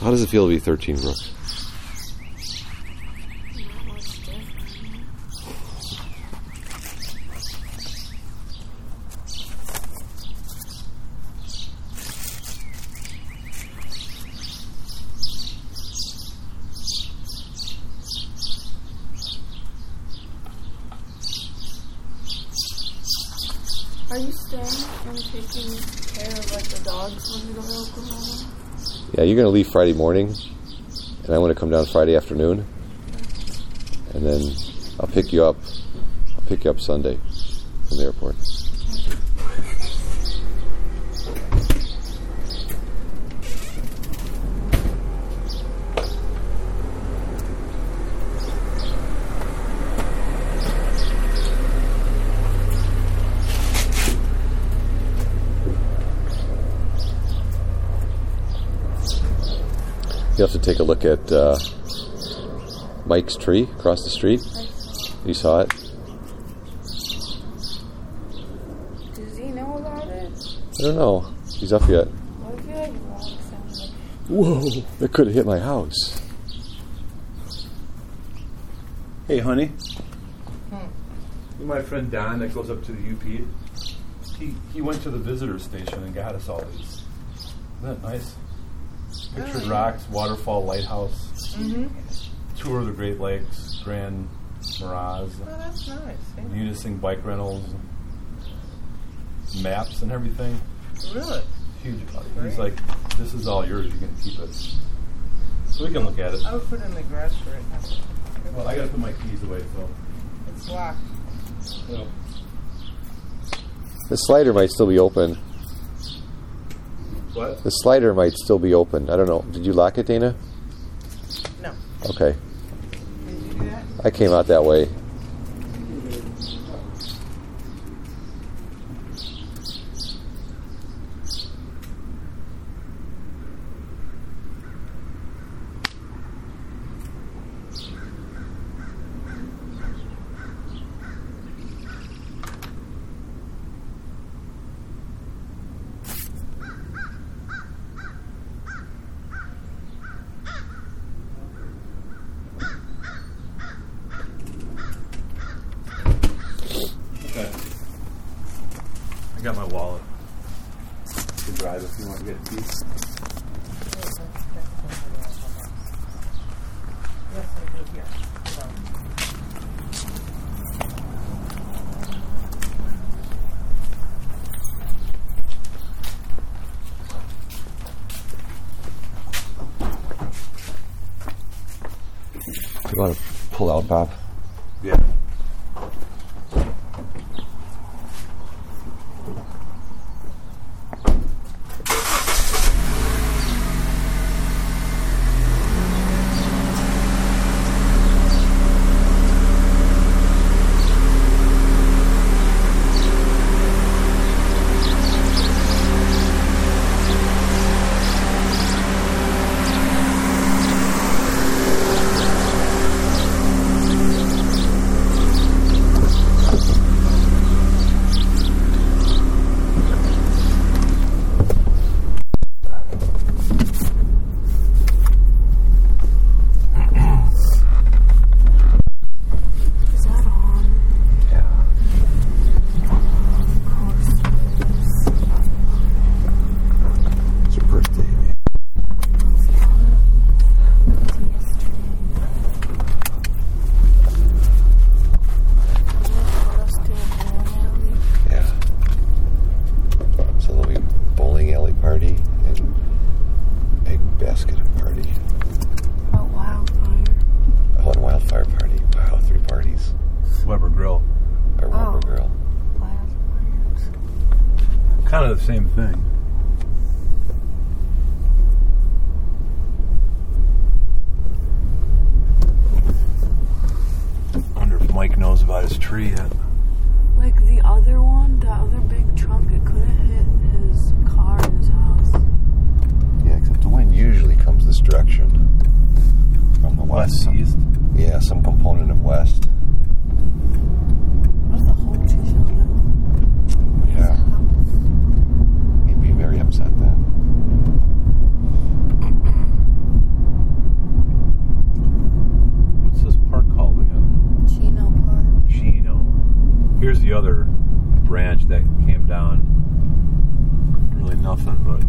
How does it feel to be 13, Brooke? Not much different. Are you staying and taking care of like the dogs when you go to Oklahoma? Yeah, you're going to leave Friday morning, and I want to come down Friday afternoon, and then I'll pick you up. I'll pick you up Sunday from the airport. You have to take a look at uh, Mike's tree across the street. You saw it? Does he know about it? I don't know. He's up yet. What if he like walks Whoa! That could have hit my house. Hey, honey. You My friend Don that goes up to the UP. He he went to the visitor station and got us all these. Isn't that nice? Pictured rocks, waterfall, lighthouse, mm-hmm. tour of the Great Lakes, Grand Marais, Oh, that's nice. Munising bike rentals, maps and everything. Really? Huge. He's like, this is all yours. You can keep it. So we can look at it. I would put it in the garage right now. Well, I gotta put my keys away, so. It's locked. Well, The slider might still be open. What? The slider might still be open. I don't know. Did you lock it, Dana? No. Okay. Did you do that? I came out that way. Okay. I got my wallet. You can drive if you want to get a piece. Yes, I did. Yes. Hold on. You want to pull out, Bob? Yeah. is that on? Yeah. Of course it is. It's your birthday. man. Yeah. So there'll be bowling alley party and big basket party. Oh, wildfire. Oh, and wildfire party. Wow, three parties. Weber Grill. Or rubber Oh. girl. Wildfires. Kind of the same thing. Wonder if Mike knows about his tree. Like the other one, the other big trunk, it could have hit his car in his house. Yeah, except the wind usually comes this direction. From the west. West east. Yeah, some component of west. What if the whole tree fell down? Yeah. He'd be very upset then. The other branch that came down. Really nothing, but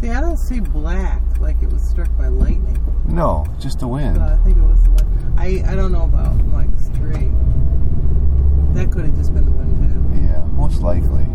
See, I don't see black like it was struck by lightning. No, just the wind. But I think it was the wind. I I don't know about like straight. That could have just been the wind too. Yeah, most likely.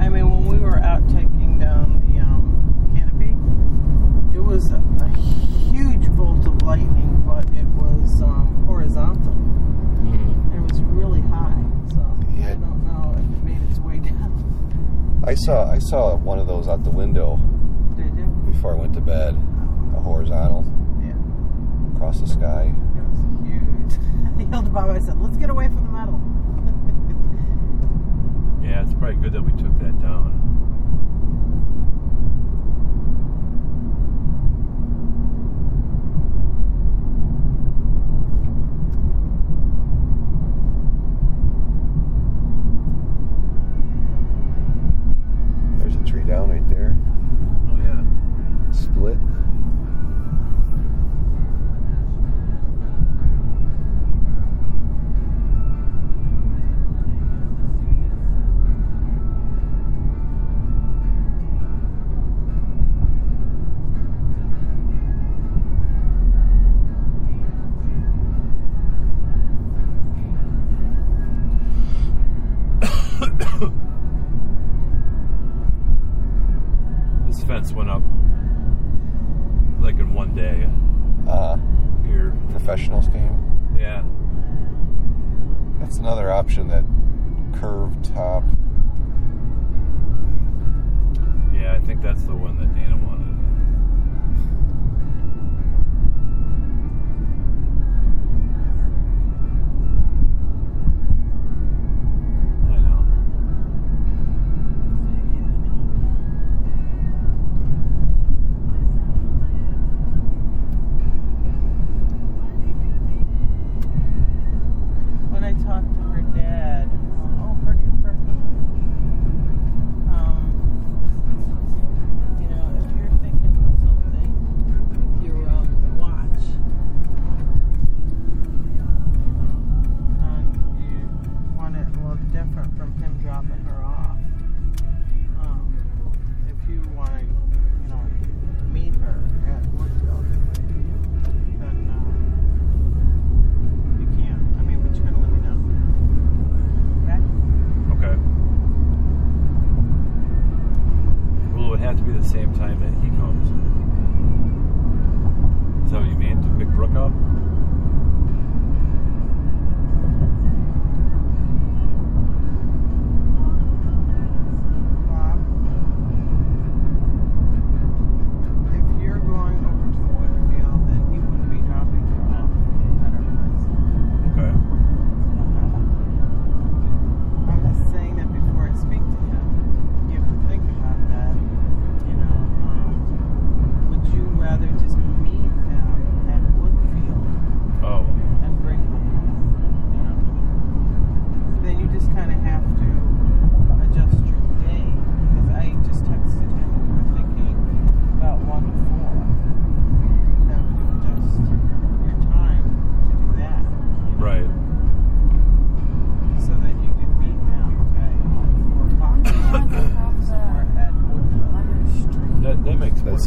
I mean, when we were out taking down the um, canopy, it was a, a huge bolt of lightning, but it was um, horizontal. It was really high, so Yeah. I don't know if it made its way down. I saw I saw one of those out the window Did you? before I went to bed. A horizontal Yeah, across the sky. it was huge. I yelled to Bob. I said, "Let's get away from the metal." yeah, it's probably good that we took that down.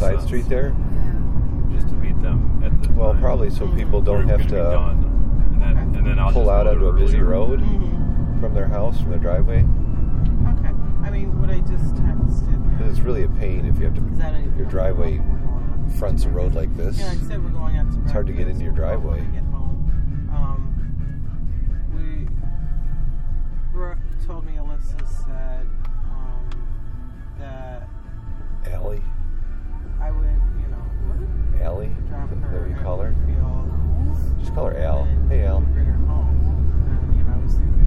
That makes more That side sense. street there. Just to meet them at the Well, time. probably so people don't have gonna done. And then, and then I'll pull out onto a busy road Mm-hmm. from their house, from their driveway. Okay. I mean, what I just texted. Because it's really a pain if you have to. Is that a, your driveway we're going out to fronts a road like this. Yeah, like I said, we're going out to It's hard to get into your driveway. Get home. Um, we. Brooke told me Alyssa said um, that Allie, I would, you know, Allie, drop is that her what you call her? Just call her Al. Hey, Al. Bring her home. And, you know, I was thinking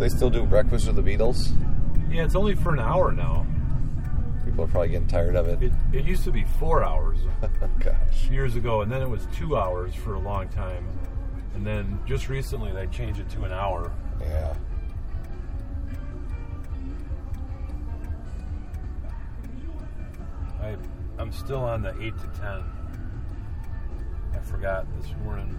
they still do breakfast with the Beatles. Yeah, it's only for an hour now. People are probably getting tired of it. It, it used to be four hours Gosh. years ago, and then it was two hours for a long time. And then just recently they changed it to an hour. Yeah. I, I'm still on the 8 to 10. I forgot this morning.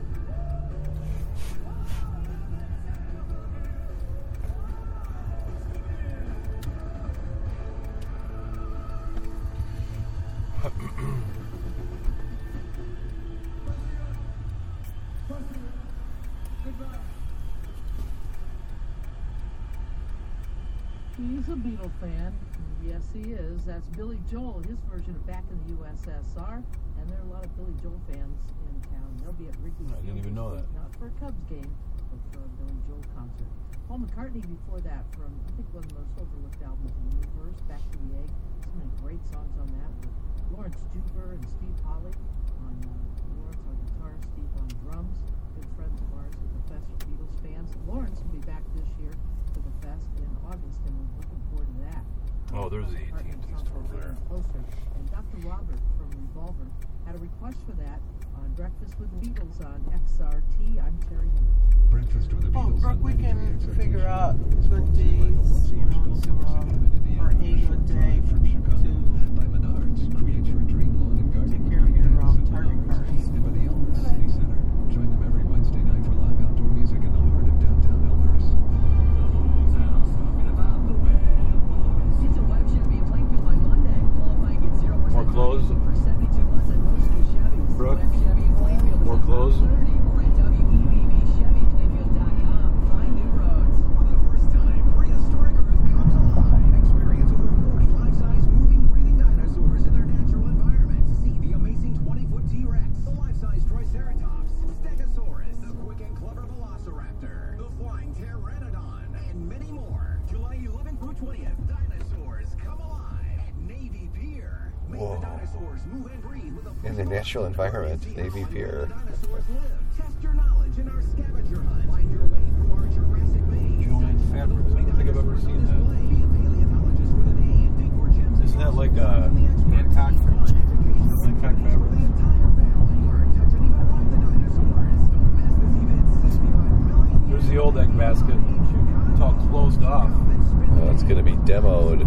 He's a Beatle fan. Yes, he is. That's Billy Joel, his version of Back in the USSR. And there are a lot of Billy Joel fans in town. They'll be at Wrigley I didn't even know that. Not for a Cubs game, for a Billy Joel concert. Paul McCartney before that from, I think, one of the most overlooked albums in the universe, Back to the Egg. So many great songs on that with Lawrence Juber and Steve Holley on uh, Lawrence on guitar, Steve on drums. Good friends of ours at the Fest Beatles fans. Lawrence will be back this year for the Fest in August, and we're looking forward to that. Oh, there's the McCartney AT&T songs store there. Closer. And Dr. Robert from Revolver had a request for that on Breakfast with the Beatles on XRT. I'm Terri Hemmert. Breakfast with the Well, Beatles. Brooke, we can figure out good days, you know, to, uh, or a good day from Chicago. to By Menards, create your dream lawn and garden. Take care of your, um, target Menards. cards. 11th 20th, dinosaurs come alive at Navy Pier. Make Whoa. the dinosaurs move and breathe with a In their natural environment, Navy Pier. Test your knowledge in our scavenger hunt. Find your way through our Jurassic maze. Giant fabrics. I don't think I've ever seen that. Be a paleontologist for the day and dig for gems. Isn't that like a uh, from. Hancock? Fun, Hancock activities for fabric? the entire family. Learn, touch, and even ride the dinosaurs. Don't miss this event. 65 million There's the old egg basket. It's all closed off. Oh, it's going to be demoed.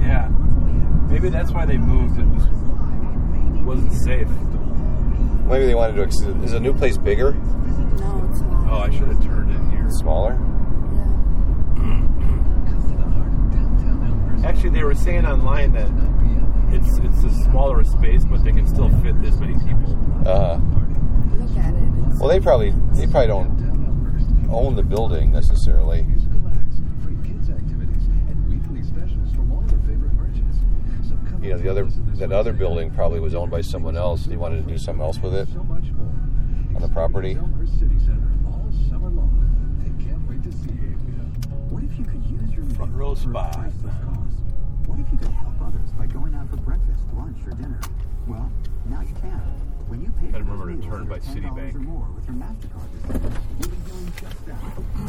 Yeah. Maybe that's why they moved. It was wasn't safe. Maybe they wanted to. Ex- is a new place bigger, No, it's not. Oh, I should have turned in here. smaller? Yeah. Actually, they were saying online that it's it's a smaller space, but they can still fit this many people. Uh, Look at it. It's well, they probably they probably don't own the building necessarily. Musical acts, free kids activities, and weekly specials from all your favorite merchants. So come You know, the other and listen this that other building probably was owned by someone else, and he wanted to do something else with it. So much more. On the property. Experience Elmhurst City Center all summer long. They can't wait to see you. What if you could use your Front row spot. What if you could help others by going out for breakfast, lunch, or dinner? Well, now you can. When you pay for remember those to turn by that are $10 Citibank. or more with your MasterCard you'll be doing just that.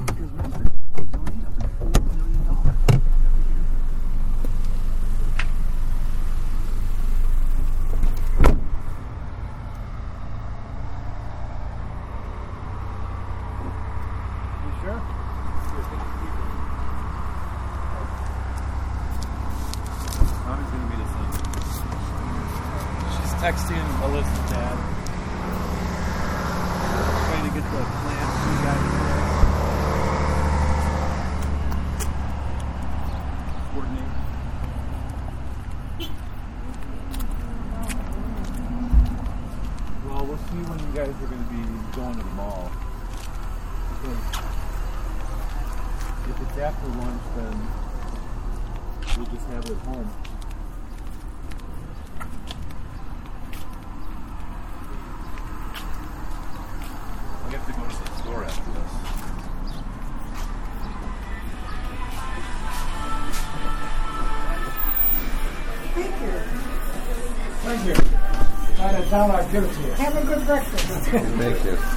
Because MasterCard will donate up to $4 million. You Mommy's gonna meet us in. She's texting Alyssa's dad. after lunch, then we'll just have it at home. We have to go to the store after this. Thank you. Thank By the time I give it to you. Have a good breakfast. Thank you.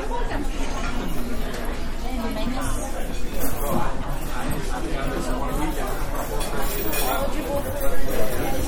我要直播。